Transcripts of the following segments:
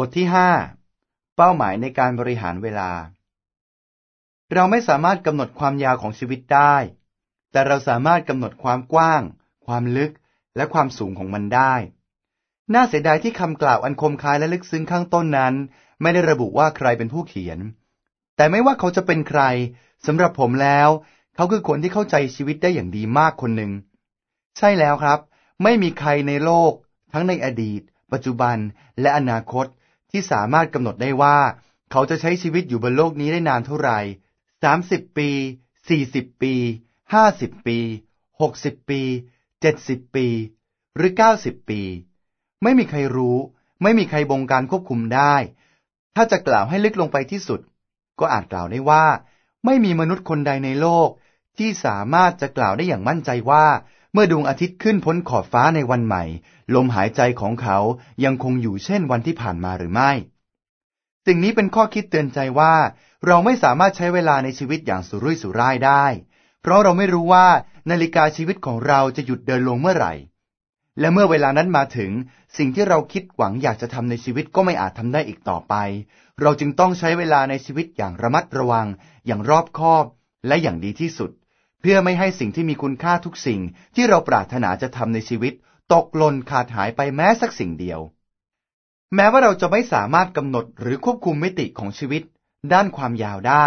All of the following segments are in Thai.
บทที่ห้าเป้าหมายในการบริหารเวลา เราไม่สามารถกำหนดความยาวของชีวิตได้ แต่เราสามารถกำหนดความกว้าง ความลึก และความสูงของมันได้ น่าเสียดายที่คำกล่าวอันคมคายและลึกซึ้งข้างต้นนั้น ไม่ได้ระบุว่าใครเป็นผู้เขียน แต่ไม่ว่าเขาจะเป็นใครสำหรับผมแล้ว เขาคือคนที่เข้าใจชีวิตได้อย่างดีมากคนหนึ่ง ใช่แล้วครับ ไม่มีใครในโลก ทั้งในอดีต ปัจจุบัน และอนาคต ที่สามารถกำหนดได้ว่า เขาจะใช้ชีวิตอยู่บนโลกนี้ได้นานเท่าไหร่สามสิบปีสี่สิบปีห้าสิบปีหกสิบปีเจ็ดสิบปี หรือเก้าสิบปี ไม่มีใครรู้ ไม่มีใครบงการควบคุมได้ ถ้าจะกล่าวให้ลึกลงไปที่สุด ก็อาจกล่าวได้ว่า ไม่มีมนุษย์คนใดในโลกที่สามารถจะกล่าวได้อย่างมั่นใจว่า มื่อดวงอาทิตย์ขึ้นพ้นขอบฟ้าในวันใหม่ ลมหายใจของเขายังคงอยู่เช่นวันที่ผ่านมาหรือไม่ สิ่งนี้เป็นข้อคิดเตือนใจว่า เราไม่สามารถใช้เวลาในชีวิตอย่างสุรุ่ยสุร่ายได้ เพราะเราไม่รู้ว่านาฬิกาชีวิตของเราจะหยุดเดินลงเมื่อไหร่ และเมื่อเวลานั้นมาถึง สิ่งที่เราคิดหวังอยากจะทำในชีวิตก็ไม่อาจทำได้อีกต่อไป เราจึงต้องใช้เวลาในชีวิตอย่างระมัดระวัง อย่างรอบคอบ และอย่างดีที่สุด เพื่อไม่ให้สิ่งที่มีคุณค่าทุกสิ่งที่เราปรารถนาจะทำในชีวิต ตกหล่นขาดหายไปแม้สักสิ่งเดียว แม้ว่าเราจะไม่สามารถกำหนดหรือควบคุมมิติของชีวิต ด้านความยาวได้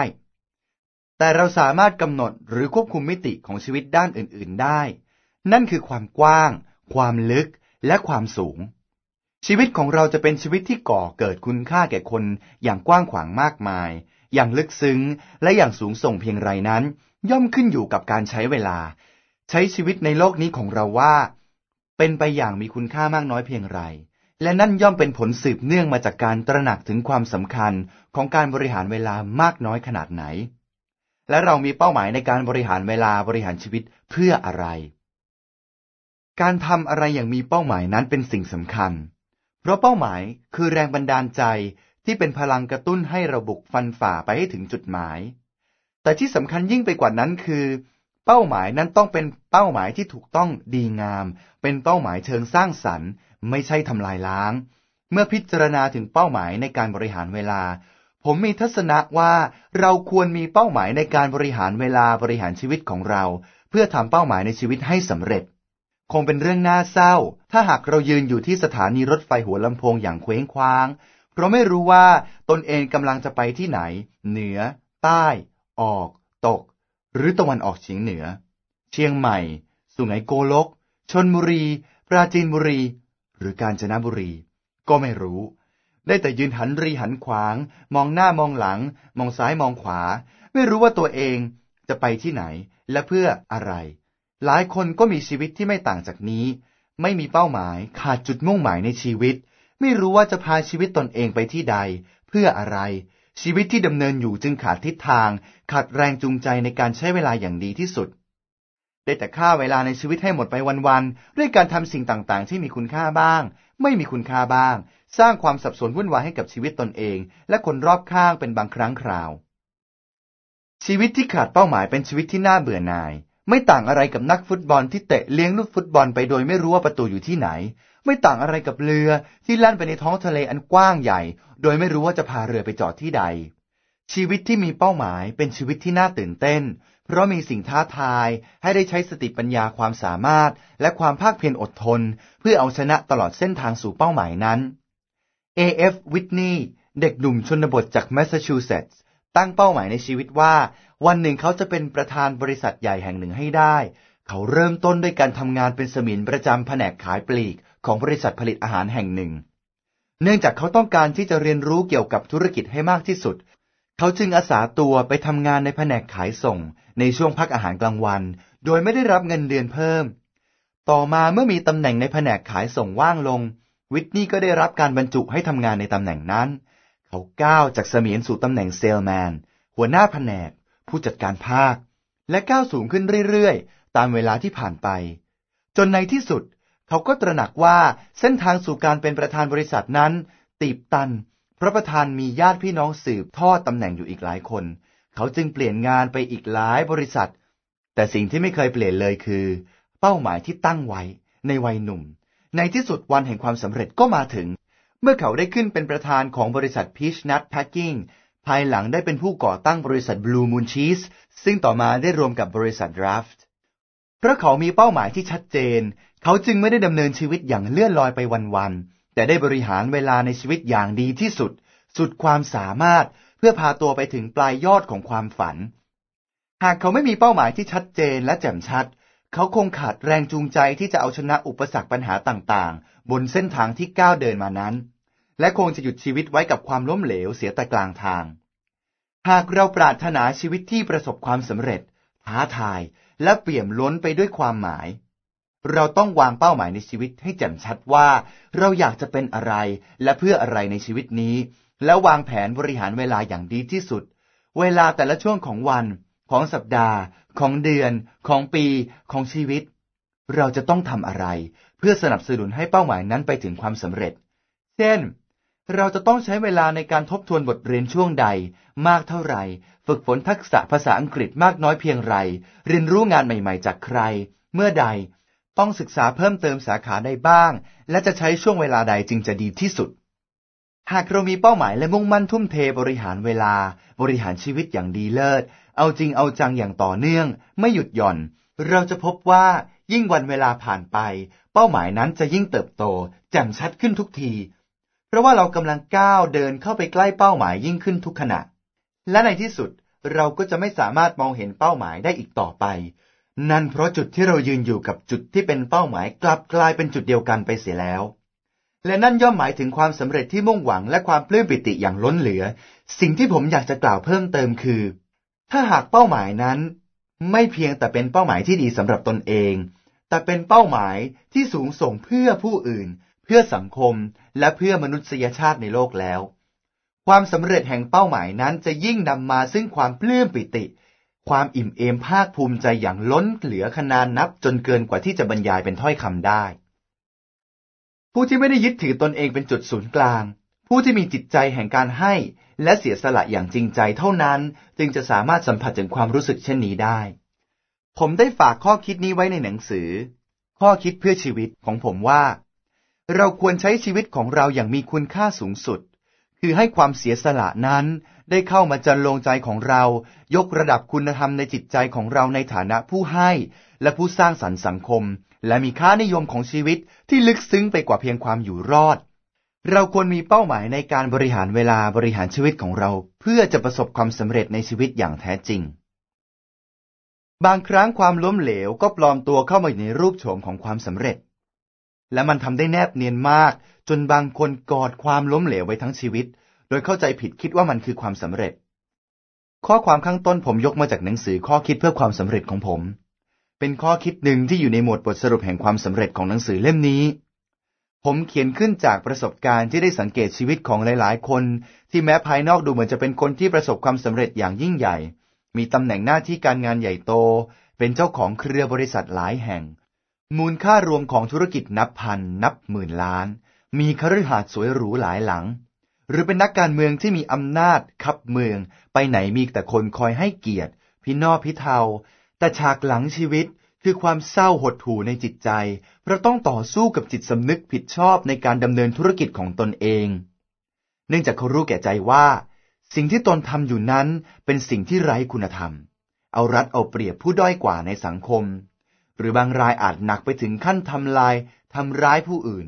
แต่เราสามารถกำหนดหรือควบคุมมิติของชีวิตด้านอื่น ๆได้ นั่นคือความกว้าง ความลึก และความสูง ชีวิตของเราจะเป็นชีวิตที่ก่อเกิดคุณค่าแก่คนอย่างกว้างขวางมากมาย อย่างลึกซึ้ง และอย่างสูงส่งเพียงไรนั้น ย่อมขึ้นอยู่กับการใช้เวลา ใช้ชีวิตในโลกนี้ของเราว่า เป็นไปอย่างมีคุณค่ามากน้อยเพียงไร และนั่นย่อมเป็นผลสืบเนื่องมาจากการตระหนักถึงความสำคัญของการบริหารเวลามากน้อยขนาดไหน และเรามีเป้าหมายในการบริหารเวลาบริหารชีวิตเพื่ออะไร การทำอะไรอย่างมีเป้าหมายนั้นเป็นสิ่งสำคัญ เพราะเป้าหมายคือแรงบันดาลใจที่เป็นพลังกระตุ้นให้เราบุกฟันฝ่าไปให้ถึงจุดหมาย แต่ที่สำคัญยิ่งไปกว่านั้นคือ เป้าหมายนั้นต้องเป็นเป้าหมายที่ถูกต้องดีงาม เป็นเป้าหมายเชิงสร้างสรรค์ ไม่ใช่ทำลายล้าง เมื่อพิจารณาถึงเป้าหมายในการบริหารเวลา ผมมีทัศนะว่าเราควรมีเป้าหมายในการบริหารเวลาบริหารชีวิตของเรา เพื่อทำเป้าหมายในชีวิตให้สำเร็จ คงเป็นเรื่องน่าเศร้า ถ้าหากเรายืนอยู่ที่สถานีรถไฟหัวลำโพงอย่างเคว้งคว้างเพราะไม่รู้ว่าตนเองกำลังจะไปที่ไหน เหนือ ใต้ ออก ตก หรือตะวันออกเฉียงเหนือ เชียงใหม่ สุไหงโกลก ชนบุรี ปราจีนบุรี หรือกาญจนบุรี ก็ไม่รู้ ได้แต่ยืนหันรีหันขวาง มองหน้ามองหลัง มองซ้ายมองขวา ไม่รู้ว่าตัวเองจะไปที่ไหนและเพื่ออะไร หลายคนก็มีชีวิตที่ไม่ต่างจากนี้ ไม่มีเป้าหมายขาดจุดมุ่งหมายในชีวิต ไม่รู้ว่าจะพาชีวิตตนเองไปที่ใด เพื่ออะไร ชีวิตที่ดำเนินอยู่จึงขาดทิศทาง ขาดแรงจูงใจในการใช้เวลาอย่างดีที่สุด ได้แต่ฆ่าเวลาในชีวิตให้หมดไปวันๆด้วยการทำสิ่งต่างๆ ที่มีคุณค่าบ้าง ไม่มีคุณค่าบ้าง สร้างความสับสนวุ่นวายให้กับชีวิตตนเอง และคนรอบข้างเป็นบางครั้งคราว ชีวิตที่ขาดเป้าหมายเป็นชีวิตที่น่าเบื่อหน่าย ไม่ต่างอะไรกับนักฟุตบอลที่เตะเลี้ยงลูกฟุตบอลไปโดยไม่รู้ว่าประตูอยู่ที่ไหน ไม่ต่างอะไรกับเรือที่แล่นไปในท้องทะเลอันกว้างใหญ่ โดยไม่รู้ว่าจะพาเรือไปจอดที่ใด ชีวิตที่มีเป้าหมายเป็นชีวิตที่น่าตื่นเต้น เพราะมีสิ่งท้าทายให้ได้ใช้สติปัญญาความสามารถ และความภาคเพียรอดทน เพื่อเอาชนะตลอดเส้นทางสู่เป้าหมายนั้น A.F. วิทนีย์เด็กหนุ่มชนบทจากแมสซาชูเซตส์ตั้งเป้าหมายในชีวิตว่า วันหนึ่งเขาจะเป็นประธานบริษัทใหญ่แห่งหนึ่งให้ได้ เขาเริ่มต้นด้วยการทำงานเป็นสมินประจำแผนกขายปลีก ของบริษัทผลิตอาหารแห่งหนึ่ง เนื่องจากเขาต้องการที่จะเรียนรู้เกี่ยวกับธุรกิจให้มากที่สุด เขาจึงอาสาตัวไปทำงานในแผนกขายส่งในช่วงพักอาหารกลางวัน โดยไม่ได้รับเงินเดือนเพิ่ม ต่อมาเมื่อมีตำแหน่งในแผนกขายส่งว่างลง วิทนี่ก็ได้รับการบรรจุให้ทำงานในตำแหน่งนั้น เขาก้าวจากเสมียนสู่ตำแหน่งเซลแมน หัวหน้าแผนก ผู้จัดการภาค และก้าวสูงขึ้นเรื่อยๆ ตามเวลาที่ผ่านไป จนในที่สุด เขาก็ตระหนักว่าเส้นทางสู่การเป็นประธานบริษัทนั้น ตีบตัน เพราะประธานมีญาติพี่น้องสืบทอดตำแหน่งอยู่อีกหลายคน เขาจึงเปลี่ยนงานไปอีกหลายบริษัท แต่สิ่งที่ไม่เคยเปลี่ยนเลยคือ เป้าหมายที่ตั้งไว้ในวัยหนุ่ม ในที่สุดวันแห่งความสำเร็จก็มาถึง เมื่อเขาได้ขึ้นเป็นประธานของบริษัท Peach Nut Packing ภายหลังได้เป็นผู้ก่อตั้งบริษัท Blue Moon Cheese ซึ่งต่อมาได้รวมกับบริษัท Draft เพราะเขามีเป้าหมายที่ชัดเจน เขาจึงไม่ได้ดำเนินชีวิตอย่างเลื่อนลอยไปวันๆ แต่ได้บริหารเวลาในชีวิตอย่างดีที่สุด สุดความสามารถเพื่อพาตัวไปถึงปลายยอดของความฝัน หากเขาไม่มีเป้าหมายที่ชัดเจนและแจ่มชัด เขาคงขาดแรงจูงใจที่จะเอาชนะอุปสรรคปัญหาต่างๆ บนเส้นทางที่ก้าวเดินมานั้น และคงจะหยุดชีวิตไว้กับความล้มเหลวเสียแต่กลางทาง หากเราปรารถนาชีวิตที่ประสบความสำเร็จ ท้าทาย และเปี่ยมล้นไปด้วยความหมาย เราต้องวางเป้าหมายในชีวิตให้แจ่มชัดว่า เราอยากจะเป็นอะไรและเพื่ออะไรในชีวิตนี้ แล้ววางแผนบริหารเวลาอย่างดีที่สุด เวลาแต่ละช่วงของวัน ของสัปดาห์ ของเดือน ของปี ของชีวิต เราจะต้องทำอะไร เพื่อสนับสนุนให้เป้าหมายนั้นไปถึงความสำเร็จ เช่น เราจะต้องใช้เวลาในการทบทวนบทเรียนช่วงใด มากเท่าไหร่ ฝึกฝนทักษะภาษาอังกฤษมากน้อยเพียงไร เรียนรู้งานใหม่ๆจากใคร เมื่อใด ต้องศึกษาเพิ่มเติมสาขาใดบ้าง และจะใช้ช่วงเวลาใดจึงจะดีที่สุด หากเรามีเป้าหมายและมุ่งมั่นทุ่มเทบริหารเวลา บริหารชีวิตอย่างดีเลิศ เอาจริงเอาจังอย่างต่อเนื่อง ไม่หยุดหย่อน เราจะพบว่ายิ่งวันเวลาผ่านไป เป้าหมายนั้นจะยิ่งเติบโตแจ่มชัดขึ้นทุกที เพราะว่าเรากำลังก้าวเดินเข้าไปใกล้เป้าหมายยิ่งขึ้นทุกขณะ และในที่สุดเราก็จะไม่สามารถมองเห็นเป้าหมายได้อีกต่อไป นั่นเพราะจุดที่เรายืนอยู่กับจุดที่เป็นเป้าหมายกลับกลายเป็นจุดเดียวกันไปเสียแล้ว และนั่นย่อมหมายถึงความสำเร็จที่มุ่งหวังและความปลื้มปิติอย่างล้นเหลือ สิ่งที่ผมอยากจะกล่าวเพิ่มเติมคือ ถ้าหากเป้าหมายนั้น ไม่เพียงแต่เป็นเป้าหมายที่ดีสำหรับตนเอง แต่เป็นเป้าหมายที่สูงส่งเพื่อผู้อื่น พื่อสังคมและเพื่อมนุษยชาติในโลกแล้ว ความสำเร็จแห่งเป้าหมายนั้นจะยิ่งนำมาซึ่งความปลื้มปิติ ความอิ่มเอมภาคภูมิใจอย่างล้นเหลือขนาดนับจนเกินกว่าที่จะบรรยายเป็นถ้อยคำได้ ผู้ที่ไม่ได้ยึดถือตนเองเป็นจุดศูนย์กลาง ผู้ที่มีจิตใจแห่งการให้และเสียสละอย่างจริงใจเท่านั้นจึงจะสามารถสัมผัสถึงความรู้สึกเช่นนี้ได้ ผมได้ฝากข้อคิดนี้ไว้ในหนังสือ ข้อคิดเพื่อชีวิตของผมว่า เราควรใช้ชีวิตของเราอย่างมีคุณค่าสูงสุด คือให้ความเสียสละนั้นได้เข้ามาจันลงใจของเรา ยกระดับคุณธรรมในจิตใจของเราในฐานะผู้ให้ และผู้สร้างสรรค์สังคม และมีค่านิยมของชีวิตที่ลึกซึ้งไปกว่าเพียงความอยู่รอด เราควรมีเป้าหมายในการบริหารเวลาบริหารชีวิตของเรา เพื่อจะประสบความสำเร็จในชีวิตอย่างแท้จริง บางครั้งความล้มเหลวก็ปลอมตัวเข้ามาในรูปโฉมของความสำเร็จ และมันทำได้แนบเนียนมาก จนบางคนกอดความล้มเหลวไว้ทั้งชีวิต โดยเข้าใจผิดคิดว่ามันคือความสำเร็จ ข้อความข้างต้นผมยกมาจากหนังสือข้อคิดเพื่อความสำเร็จของผม เป็นข้อคิดหนึ่งที่อยู่ในหมวดบทสรุปแห่งความสำเร็จของหนังสือเล่มนี้ ผมเขียนขึ้นจากประสบการณ์ที่ได้สังเกตชีวิตของหลาย ๆ คน ที่แม้ภายนอกดูเหมือนจะเป็นคนที่ประสบความสำเร็จอย่างยิ่งใหญ่ มีตำแหน่งหน้าที่การงานใหญ่โต เป็นเจ้าของเครือบริษัทหลายแห่ง มูลค่ารวมของธุรกิจนับพันนับหมื่นล้าน มีคฤหาสน์สวยหรูหลายหลัง หรือเป็นนักการเมืองที่มีอำนาจขับเมือง ไปไหนมีแต่คนคอยให้เกียรติพี่นอพิเทาแต่ฉากหลังชีวิตคือความเศร้าหดหู่ในจิตใจ เพราะต้องต่อสู้กับจิตสำนึกผิดชอบในการดำเนินธุรกิจของตนเอง เนื่องจากเขารู้แก่ใจว่า สิ่งที่ตนทำอยู่นั้นเป็นสิ่งที่ไร้คุณธรรม เอารัดเอาเปรียบผู้ด้อยกว่าในสังคม หรือบางรายอาจหนักไปถึงขั้นทำลายทำร้ายผู้อื่น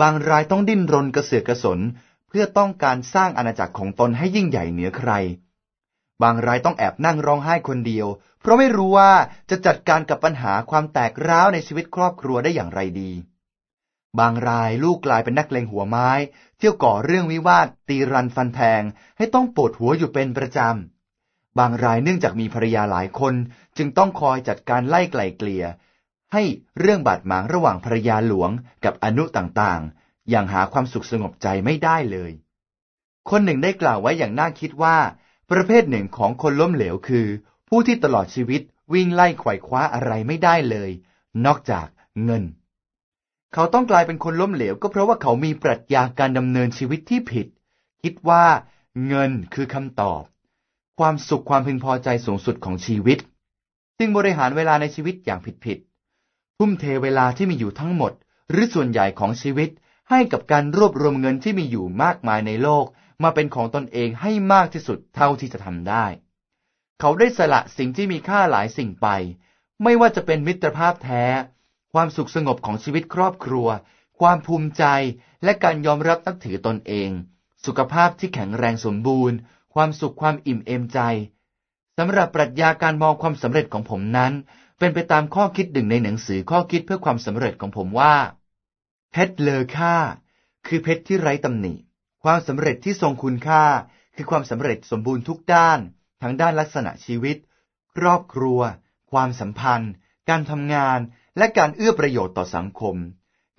บางรายต้องดิ้นรนกระเสือกกระสน เพื่อต้องการสร้างอาณาจักรของตนให้ยิ่งใหญ่เหนือใคร บางรายต้องแอบนั่งร้องไห้คนเดียว เพราะไม่รู้ว่าจะจัดการกับปัญหาความแตกร้าวในชีวิตครอบครัวได้อย่างไรดี บางรายลูกกลายเป็นนักเลงหัวไม้ เที่ยวก่อเรื่องวิวาท ตีรันฟันแทง ให้ต้องปวดหัวอยู่เป็นประจำบางรายเนื่องจากมีภรรยาหลายคน จึงต้องคอยจัดการไล่ไกล่เกลี่ย ให้เรื่องบาดหมางระหว่างภรรยาหลวงกับอนุต่างๆ อย่างหาความสุขสงบใจไม่ได้เลย คนหนึ่งได้กล่าวไว้อย่างน่าคิดว่า ประเภทหนึ่งของคนล้มเหลวคือ ผู้ที่ตลอดชีวิตวิ่งไล่ไขว่คว้าอะไรไม่ได้เลย นอกจากเงิน เขาต้องกลายเป็นคนล้มเหลวก็เพราะว่าเขามีปรัชญาการดำเนินชีวิตที่ผิด คิดว่า เงินคือคำตอบ ความสุขความพึงพอใจสูงสุดของชีวิตจึงบริหารเวลาในชีวิตอย่างผิด ทุ่มเทเวลาที่มีอยู่ทั้งหมด หรือส่วนใหญ่ของชีวิตให้กับการรวบรวมเงินที่มีอยู่มากมายในโลก มาเป็นของตนเองให้มากที่สุดเท่าที่จะทำได้ เขาได้สละสิ่งที่มีค่าหลายสิ่งไป ไม่ว่าจะเป็นมิตรภาพแท้ ความสุขสงบของชีวิตครอบครัว ความภูมิใจและการยอมรับนับถือตนเอง สุขภาพที่แข็งแรงสมบูรณ์ ความสุขความอิ่มเอมใจสำหรับปรัชญาการมองความสำเร็จของผมนั้น เป็นไปตามข้อคิดหนึ่งในหนังสือข้อคิดเพื่อความสำเร็จของผมว่า เพชรเลอค่า คือเพชรที่ไร้ตำหนิ ความสำเร็จที่ทรงคุณค่า คือความสำเร็จสมบูรณ์ทุกด้าน ทั้งด้านลักษณะชีวิต ครอบครัว ความสัมพันธ์ การทำงาน และการเอื้อประโยชน์ต่อสังคม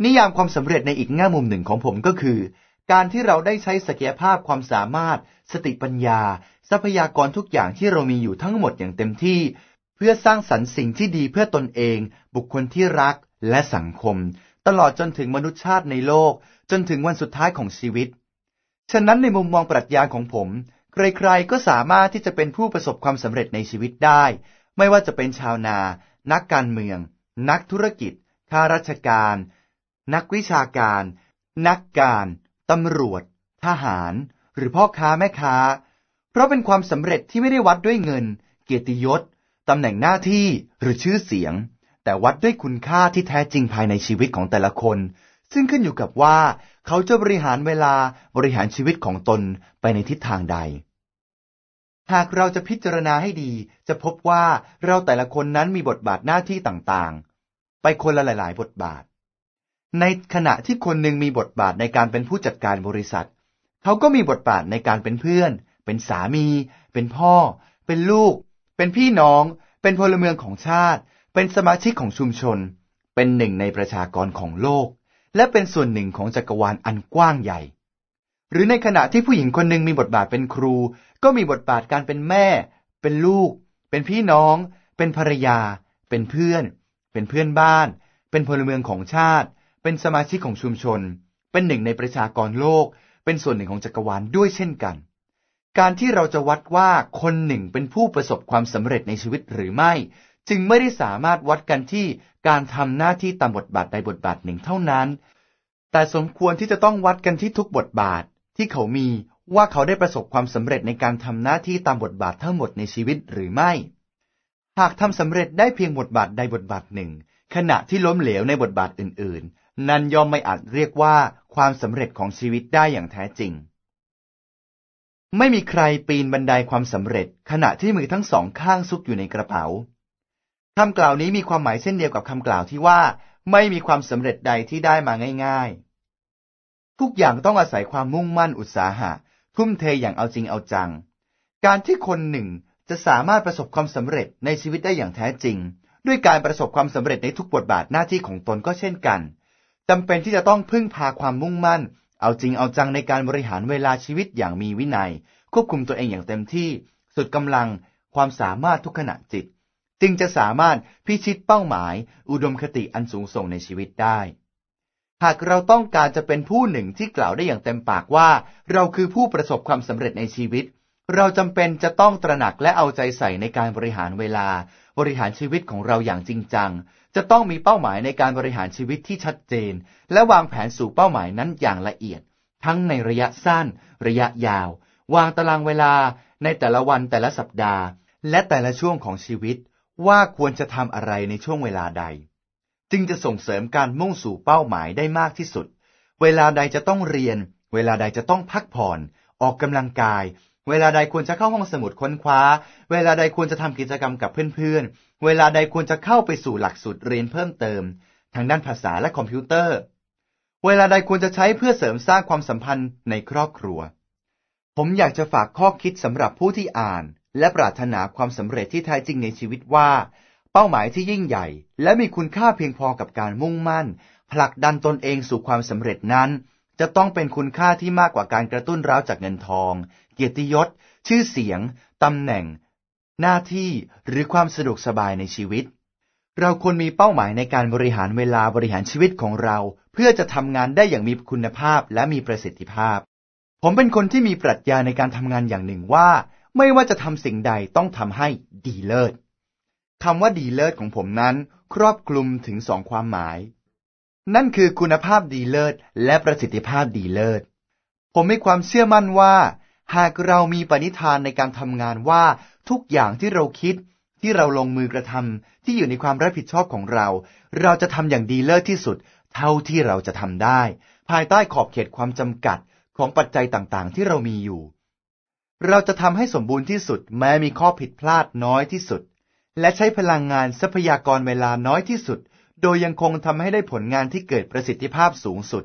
นิยามความสำเร็จในอีกแง่มุมหนึ่งของผมก็คือ การที่เราได้ใช้ศักยภาพความสามารถ สติปัญญา ทรัพยากรทุกอย่างที่เรามีอยู่ทั้งหมดอย่างเต็มที่ เพื่อสร้างสรรค์สิ่งที่ดีเพื่อตนเอง บุคคลที่รักและสังคม ตลอดจนถึงมนุษยชาติในโลก จนถึงวันสุดท้ายของชีวิต ฉะนั้นในมุมมองปรัชญาของผม ใครๆก็สามารถที่จะเป็นผู้ประสบความสำเร็จในชีวิตได้ ไม่ว่าจะเป็นชาวนา นักการเมือง นักธุรกิจ ข้าราชการ นักวิชาการ นักการ ตำรวจ ทหาร หรือพ่อค้าแม่ค้า เพราะเป็นความสำเร็จที่ไม่ได้วัดด้วยเงิน เกียรติยศ ตำแหน่งหน้าที่หรือชื่อเสียง แต่วัดด้วยคุณค่าที่แท้จริงภายในชีวิตของแต่ละคน ซึ่งขึ้นอยู่กับว่าเขาจะบริหารเวลาบริหารชีวิตของตนไปในทิศทางใด หากเราจะพิจารณาให้ดี จะพบว่าเราแต่ละคนนั้นมีบทบาทหน้าที่ต่างๆ ไปคนละหลาย ๆ บทบาท ในขณะที่คนหนึ่งมีบทบาทในการเป็นผู้จัดการบริษัท เขาก็มีบทบาทในการเป็นเพื่อน เป็นสามี เป็นพ่อ เป็นลูก เป็นพี่น้อง เป็นพลเมืองของชาติ เป็นสมาชิกของชุมชน เป็นหนึ่งในประชากรของโลก และเป็นส่วนหนึ่งของจักรวาลอันกว้างใหญ่ หรือในขณะที่ผู้หญิงคนหนึ่งมีบทบาทเป็นครู ก็มีบทบาทการเป็นแม่ เป็นลูก เป็นพี่น้อง เป็นภรรยา เป็นเพื่อน เป็นเพื่อนบ้าน เป็นพลเมืองของชาติ เป็นสมาชิกของชุมชน เป็นหนึ่งในประชากรโลก เป็นส่วนหนึ่งของจักรวาลด้วยเช่นกัน การที่เราจะวัดว่าคนหนึ่งเป็นผู้ประสบความสำเร็จในชีวิตหรือไม่ จึงไม่ได้สามารถวัดกันที่การทำหน้าที่ตามบทบาทใดบทบาทหนึ่งเท่านั้น แต่สมควรที่จะต้องวัดกันที่ทุกบทบาทที่เขามีว่าเขาได้ประสบความสำเร็จในการทำหน้าที่ตามบทบาททั้งหมดในชีวิตหรือไม่ หากทำสำเร็จได้เพียงบทบาทใดบทบาทหนึ่ง ขณะที่ล้มเหลวในบทบาทอื่น ๆ นั้นย่อมไม่อาจเรียกว่าความสำเร็จของชีวิตได้อย่างแท้จริง ไม่มีใครปีนบันไดความสำเร็จ ขณะที่มือทั้งสองข้างซุกอยู่ในกระเป๋าคำกล่าวนี้มีความหมายเช่นเดียวกับคำกล่าวที่ว่า ไม่มีความสำเร็จใดที่ได้มาง่าย ๆ ทุกอย่างต้องอาศัยความมุ่งมั่นอุตสาหะ ทุ่มเทอย่างเอาจริงเอาจัง การที่คนหนึ่งจะสามารถประสบความสำเร็จในชีวิตได้อย่างแท้จริง ด้วยการประสบความสำเร็จในทุกบทบาทหน้าที่ของตนก็เช่นกันจำเป็นที่จะต้องพึ่งพาความมุ่งมั่น เอาจริงเอาจังในการบริหารเวลาชีวิตอย่างมีวินัย ควบคุมตัวเองอย่างเต็มที่สุดกำลังความสามารถทุกขณะจิต จึงจะสามารถพิชิตเป้าหมาย อุดมคติอันสูงส่งในชีวิตได้ หากเราต้องการจะเป็นผู้หนึ่งที่กล่าวได้อย่างเต็มปากว่า เราคือผู้ประสบความสำเร็จในชีวิต เราจำเป็นจะต้องตระหนักและเอาใจใส่ในการบริหารเวลา บริหารชีวิตของเราอย่างจริงจัง จะต้องมีเป้าหมายในการบริหารชีวิตที่ชัดเจน และวางแผนสู่เป้าหมายนั้นอย่างละเอียด ทั้งในระยะสั้น ระยะยาว วางตารางเวลาในแต่ละวันแต่ละสัปดาห์ และแต่ละช่วงของชีวิต ว่าควรจะทำอะไรในช่วงเวลาใด จึงจะส่งเสริมการมุ่งสู่เป้าหมายได้มากที่สุด เวลาใดจะต้องเรียน เวลาใดจะต้องพักผ่อน ออกกำลังกาย เวลาใดควรจะเข้าห้องสมุดค้นคว้า เวลาใดควรจะทำกิจกรรมกับเพื่อนๆ เวลาใดควรจะเข้าไปสู่หลักสูตรเรียนเพิ่มเติม ทางด้านภาษาและคอมพิวเตอร์ เวลาใดควรจะใช้เพื่อเสริมสร้างความสัมพันธ์ในครอบครัว ผมอยากจะฝากข้อคิดสำหรับผู้ที่อ่าน และปรารถนาความสำเร็จที่แท้จริงในชีวิตว่า เป้าหมายที่ยิ่งใหญ่ และมีคุณค่าเพียงพอกับการมุ่งมั่น ผลักดันตนเองสู่ความสำเร็จนั้น จะต้องเป็นคุณค่าที่มากกว่าการกระตุ้นร้าวจากเงินทอง เกียรติยศ ชื่อเสียง ตำแหน่ง หน้าที่หรือความสะดวกสบายในชีวิต เราควรมีเป้าหมายในการบริหารเวลาบริหารชีวิตของเรา เพื่อจะทำงานได้อย่างมีคุณภาพและมีประสิทธิภาพ ผมเป็นคนที่มีปรัชญาในการทำงานอย่างหนึ่งว่า ไม่ว่าจะทำสิ่งใดต้องทำให้ดีเลิศคำว่าดีเลิศของผมนั้น ครอบคลุมถึงสองความหมาย นั่นคือคุณภาพดีเลิศและประสิทธิภาพดีเลิศ ผมมีความเชื่อมั่นว่า หากเรามีปณิธานในการทำงานว่าทุกอย่างที่เราคิดที่เราลงมือกระทำที่อยู่ในความรับผิดชอบของเรา เราจะทำอย่างดีเลิศที่สุด เท่าที่เราจะทำได้ ภายใต้ขอบเขตความจำกัดของปัจจัยต่างๆ ที่เรามีอยู่ เราจะทำให้สมบูรณ์ที่สุด แม้มีข้อผิดพลาดน้อยที่สุด และใช้พลังงานทรัพยากรเวลาน้อยที่สุด โดยยังคงทำให้ได้ผลงานที่เกิดประสิทธิภาพสูงสุด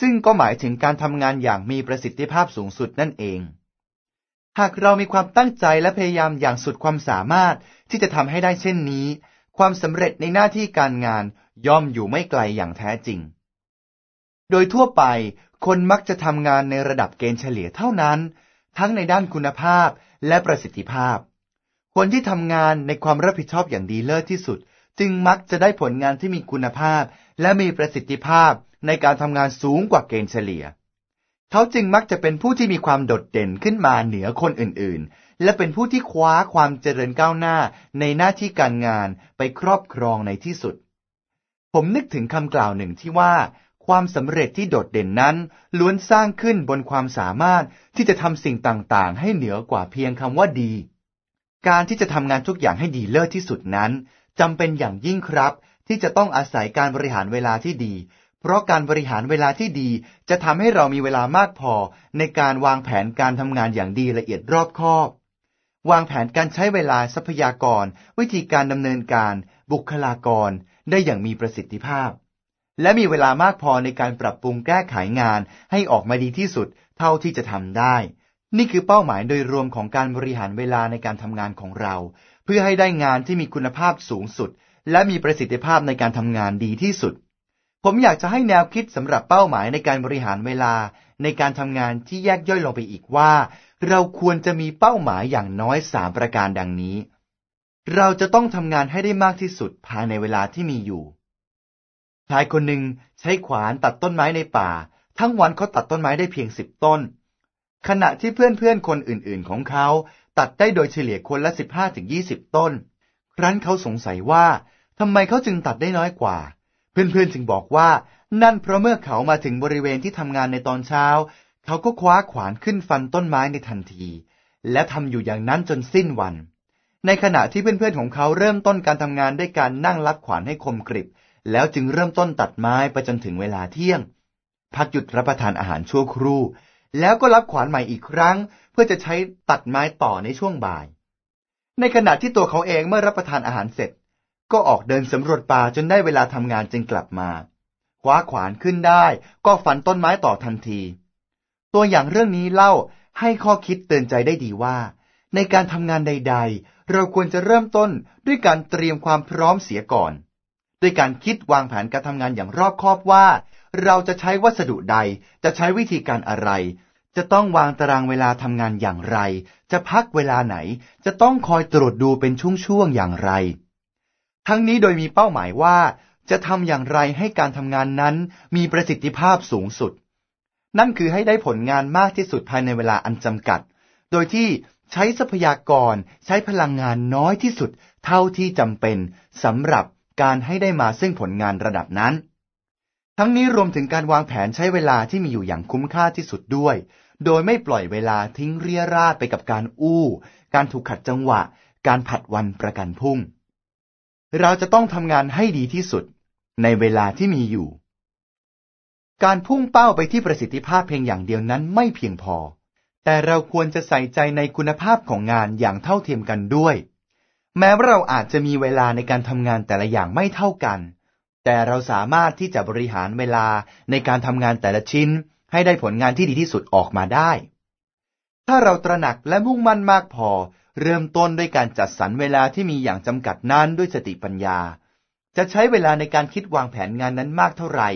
ซึ่งก็หมายถึงการทำงานอย่างมีประสิทธิภาพสูงสุดนั่นเอง หากเรามีความตั้งใจและพยายามอย่างสุดความสามารถที่จะทำให้ได้เช่นนี้ ความสำเร็จในหน้าที่การงานย่อมอยู่ไม่ไกลอย่างแท้จริง โดยทั่วไป คนมักจะทำงานในระดับเกณฑ์เฉลี่ยเท่านั้น ทั้งในด้านคุณภาพและประสิทธิภาพ คนที่ทำงานในความรับผิดชอบอย่างดีเลิศที่สุด จึงมักจะได้ผลงานที่มีคุณภาพ และมีประสิทธิภาพในการทำงานสูงกว่าเกณฑ์เฉลี่ย เขาจึงมักจะเป็นผู้ที่มีความโดดเด่นขึ้นมาเหนือคนอื่นๆ และเป็นผู้ที่คว้าความเจริญก้าวหน้าในหน้าที่การงานไปครอบครองในที่สุด ผมนึกถึงคำกล่าวหนึ่งที่ว่า ความสำเร็จที่โดดเด่นนั้น ล้วนสร้างขึ้นบนความสามารถที่จะทำสิ่งต่างๆ ให้เหนือกว่าเพียงคำว่าดี การที่จะทำงานทุกอย่างให้ดีเลิศที่สุดนั้น จำเป็นอย่างยิ่งครับ ที่จะต้องอาศัยการบริหารเวลาที่ดี เพราะการบริหารเวลาที่ดีจะทำให้เรามีเวลามากพอในการวางแผนการทำงานอย่างดีละเอียดรอบคอบ วางแผนการใช้เวลาทรัพยากร วิธีการดำเนินการ บุคลากร ได้อย่างมีประสิทธิภาพ และมีเวลามากพอในการปรับปรุงแก้ไขงาน ให้ออกมาดีที่สุดเท่าที่จะทำได้นี่คือเป้าหมายโดยรวมของการบริหารเวลาในการทำงานของเรา พื่อให้ได้งานที่มีคุณภาพสูงสุด และมีประสิทธิภาพในการทำงานดีที่สุด ผมอยากจะให้แนวคิดสำหรับเป้าหมายในการบริหารเวลา ในการทำงานที่แยกย่อยลงไปอีกว่า เราควรจะมีเป้าหมายอย่างน้อยสามประการดังนี้ เราจะต้องทำงานให้ได้มากที่สุดภายในเวลาที่มีอยู่ ชายคนหนึ่งใช้ขวานตัดต้นไม้ในป่า ทั้งวันเขาตัดต้นไม้ได้เพียงสิบต้น ขณะที่เพื่อนๆคนอื่นๆของเขา ตัดได้โดยเฉลี่ยคนละสิบห้าถึงยี่สิบต้น ครั้นเขาสงสัยว่าทำไมเขาจึงตัดได้น้อยกว่า เพื่อนๆจึงบอกว่า นั่นเพราะเมื่อเขามาถึงบริเวณที่ทำงานในตอนเช้า เขาก็คว้าขวานขึ้นฟันต้นไม้ในทันที และทำอยู่อย่างนั้นจนสิ้นวัน ในขณะที่เพื่อนๆของเขาเริ่มต้นการทำงานด้วยการนั่งรับขวานให้คมกริบ แล้วจึงเริ่มต้นตัดไม้ไปจนถึงเวลาเที่ยง พักหยุดรับประทานอาหารชั่วครู่ แล้วก็รับขวานใหม่อีกครั้ง พื่อจะใช้ตัดไม้ต่อในช่วงบ่าย ในขณะที่ตัวเขาเองเมื่อรับประทานอาหารเสร็จ ก็ออกเดินสำรวจป่าจนได้เวลาทำงานจึงกลับมาคว้าขวานขึ้นได้ ก็ฟันต้นไม้ต่อทันที ตัวอย่างเรื่องนี้เล่าให้ข้อคิดเตือนใจได้ดีว่า ในการทำงานใด ๆ เราควรจะเริ่มต้นด้วยการเตรียมความพร้อมเสียก่อน ด้วยการคิดวางแผนการทำงานอย่างรอบคอบว่า เราจะใช้วัสดุใดจะใช้วิธีการอะไร จะต้องวางตารางเวลาทำงานอย่างไร จะพักเวลาไหน จะต้องคอยตรวจดูเป็นช่วงๆอย่างไร ทั้งนี้โดยมีเป้าหมายว่า จะทำอย่างไรให้การทำงานนั้นมีประสิทธิภาพสูงสุด นั่นคือให้ได้ผลงานมากที่สุดภายในเวลาอันจำกัด โดยที่ใช้ทรัพยากรใช้พลังงานน้อยที่สุด เท่าที่จำเป็นสำหรับการให้ได้มาซึ่งผลงานระดับนั้น ทั้งนี้รวมถึงการวางแผนใช้เวลาที่มีอยู่อย่างคุ้มค่าที่สุดด้วย โดยไม่ปล่อยเวลาทิ้งเรียราดไปกับการอู้ การถูกขัดจังหวะ การผัดวันประกันพุ่ง เราจะต้องทำงานให้ดีที่สุด ในเวลาที่มีอยู่ การพุ่งเป้าไปที่ประสิทธิภาพเพียงอย่างเดียวนั้นไม่เพียงพอ แต่เราควรจะใส่ใจในคุณภาพของงานอย่างเท่าเทียมกันด้วย แม้ว่าเราอาจจะมีเวลาในการทำงานแต่ละอย่างไม่เท่ากัน แต่เราสามารถที่จะบริหารเวลาในการทำงานแต่ละชิ้น ให้ได้ผลงานที่ดีที่สุดออกมาได้ ถ้าเราตระหนักและมุ่งมั่นมากพอ เริ่มต้นด้วยการจัดสรรเวลาที่มีอย่างจำกัดนั้นด้วยสติปัญญา จะใช้เวลาในการคิดวางแผนงานนั้นมากเท่าไหร่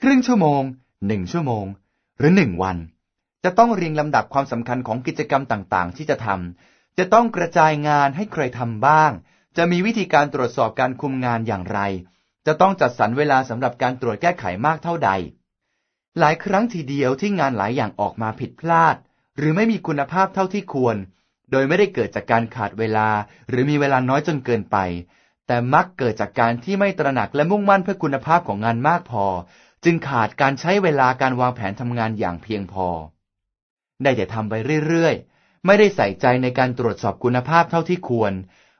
ครึ่งชั่วโมงหนึ่งชั่วโมง หรือหนึ่งวัน จะต้องเรียงลำดับความสำคัญของกิจกรรมต่างๆ ที่จะทำจะต้องกระจายงานให้ใครทำบ้าง จะมีวิธีการตรวจสอบการคุมงานอย่างไร จะต้องจัดสรรเวลาสำหรับการตรวจแก้ไขมากเท่าใด หลายครั้งทีเดียวที่งานหลายอย่างออกมาผิดพลาด หรือไม่มีคุณภาพเท่าที่ควร โดยไม่ได้เกิดจากการขาดเวลา หรือมีเวลาน้อยจนเกินไป แต่มักเกิดจากการที่ไม่ตระหนักและมุ่งมั่นเพื่อคุณภาพของงานมากพอ จึงขาดการใช้เวลาการวางแผนทำงานอย่างเพียงพอ ได้แต่ทำไปเรื่อยๆ ไม่ได้ใส่ใจในการตรวจสอบคุณภาพเท่าที่ควร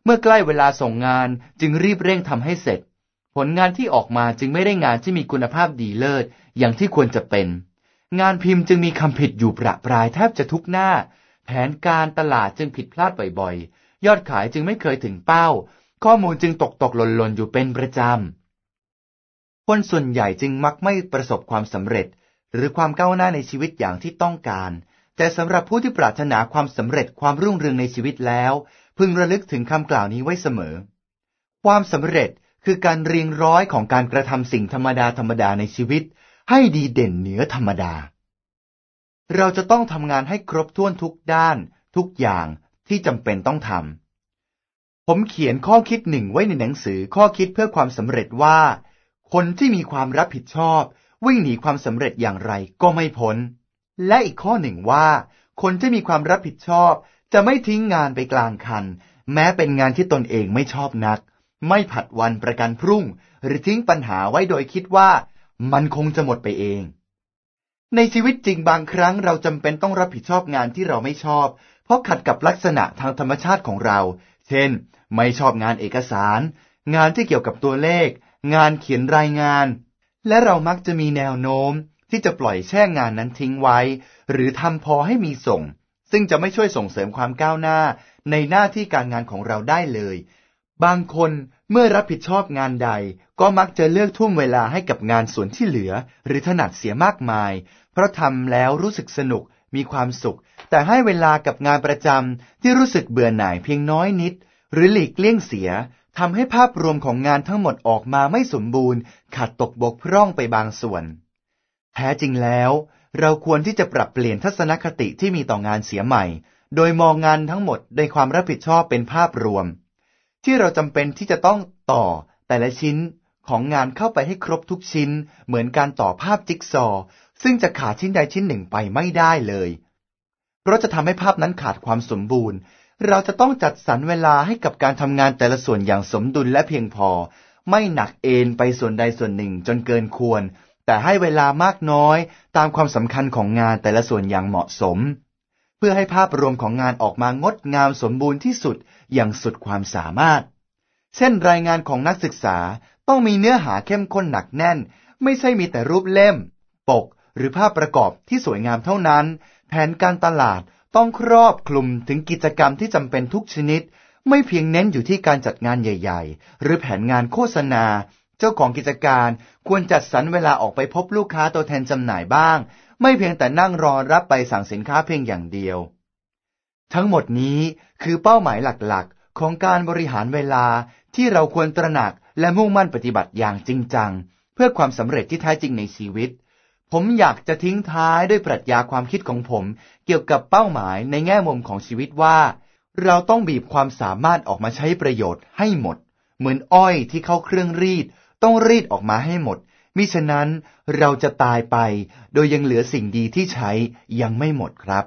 เมื่อใกล้เวลาส่งงานจึงรีบเร่งทำให้เสร็จ ผลงานที่ออกมาจึงไม่ได้งานที่มีคุณภาพดีเลิศอย่างที่ควรจะเป็น งานพิมพ์จึงมีคำผิดอยู่ประปรายแทบจะทุกหน้า แผนการตลาดจึงผิดพลาดบ่อยๆ ยอดขายจึงไม่เคยถึงเป้า ข้อมูลจึงตกตกหล่นหล่นอยู่เป็นประจำ คนส่วนใหญ่จึงมักไม่ประสบความสำเร็จ หรือความก้าวหน้าในชีวิตอย่างที่ต้องการ แต่สำหรับผู้ที่ปรารถนาความสำเร็จความรุ่งเรืองในชีวิตแล้ว พึงระลึกถึงคำกล่าวนี้ไว้เสมอ ความสำเร็จ คือการเรียงร้อยของการกระทำสิ่งธรรมดาธรรมดาในชีวิต ให้ดีเด่นเหนือธรรมดา เราจะต้องทำงานให้ครบถ้วนทุกด้าน ทุกอย่างที่จำเป็นต้องทำ ผมเขียนข้อคิดหนึ่งไว้ในหนังสือข้อคิดเพื่อความสำเร็จว่า คนที่มีความรับผิดชอบ วิ่งหนีความสำเร็จอย่างไรก็ไม่พ้น และอีกข้อหนึ่งว่า คนที่มีความรับผิดชอบ จะไม่ทิ้งงานไปกลางคัน แม้เป็นงานที่ตนเองไม่ชอบนัก ไม่ผัดวันประกันพรุ่ง หรือทิ้งปัญหาไว้โดยคิดว่ามันคงจะหมดไปเอง ในชีวิตจริงบางครั้งเราจำเป็นต้องรับผิดชอบงานที่เราไม่ชอบ เพราะขัดกับลักษณะทางธรรมชาติของเรา เช่น ไม่ชอบงานเอกสาร งานที่เกี่ยวกับตัวเลข งานเขียนรายงาน และเรามักจะมีแนวโน้ม ที่จะปล่อยแช่งานนั้นทิ้งไว้ หรือทำพอให้มีส่ง ซึ่งจะไม่ช่วยส่งเสริมความก้าวหน้าในหน้าที่การงานของเราได้เลย บางคน เมื่อรับผิดชอบงานใดก็มักจะเลือกทุ่มเวลาให้กับงานส่วนที่เหลือ หรือถนัดเสียมากมาย เพราะทำแล้วรู้สึกสนุกมีความสุข แต่ให้เวลากับงานประจำที่รู้สึกเบื่อหน่ายเพียงน้อยนิด หรือหลีกเลี่ยงเสียทำให้ภาพรวมของงานทั้งหมดออกมาไม่สมบูรณ์ ขาดตกบกพร่องไปบางส่วน แท้จริงแล้ว เราควรที่จะปรับเปลี่ยนทัศนคติที่มีต่องานเสียใหม่ โดยมองงานทั้งหมดในความรับผิดชอบเป็นภาพรวม ที่เราจำเป็นที่จะต้องต่อแต่ละชิ้นของงานเข้าไปให้ครบทุกชิ้น เหมือนการต่อภาพจิ๊กซอ ซึ่งจะขาดชิ้นใดชิ้นหนึ่งไปไม่ได้เลย เพราะจะทำให้ภาพนั้นขาดความสมบูรณ์ เราจะต้องจัดสรรเวลาให้กับการทำงานแต่ละส่วนอย่างสมดุลและเพียงพอ ไม่หนักเอนไปส่วนใดส่วนหนึ่งจนเกินควร แต่ให้เวลามากน้อย ตามความสำคัญของงานแต่ละส่วนอย่างเหมาะสม เพื่อให้ภาพรวมของงานออกมางดงามสมบูรณ์ที่สุดอย่างสุดความสามารถ เช่นรายงานของนักศึกษาต้องมีเนื้อหาเข้มข้นหนักแน่น ไม่ใช่มีแต่รูปเล่ม ปก หรือภาพประกอบที่สวยงามเท่านั้น แผนการตลาดต้องครอบคลุมถึงกิจกรรมที่จำเป็นทุกชนิด ไม่เพียงเน้นอยู่ที่การจัดงานใหญ่ ๆ หรือแผนงานโฆษณา จ้าของกิจการควรจัดสรรเวลาออกไปพบลูกค้าตัวแทนจำหน่ายบ้าง ไม่เพียงแต่นั่งรอรับไปสั่งสินค้าเพียงอย่างเดียว ทั้งหมดนี้คือเป้าหมายหลักๆ ของการบริหารเวลาที่เราควรตระหนักและมุ่งมั่นปฏิบัติอย่างจริงจัง เพื่อความสำเร็จที่แท้จริงในชีวิต ผมอยากจะทิ้งท้ายด้วยปรัชญาความคิดของผม เกี่ยวกับเป้าหมายในแง่มุมของชีวิตว่า เราต้องบีบความสามารถออกมาใช้ประโยชน์ให้หมด เหมือนอ้อยที่เข้าเครื่องรีด ต้องรีดออกมาให้หมด มิฉะนั้นเราจะตายไป โดยยังเหลือสิ่งดีที่ใช้ยังไม่หมดครับ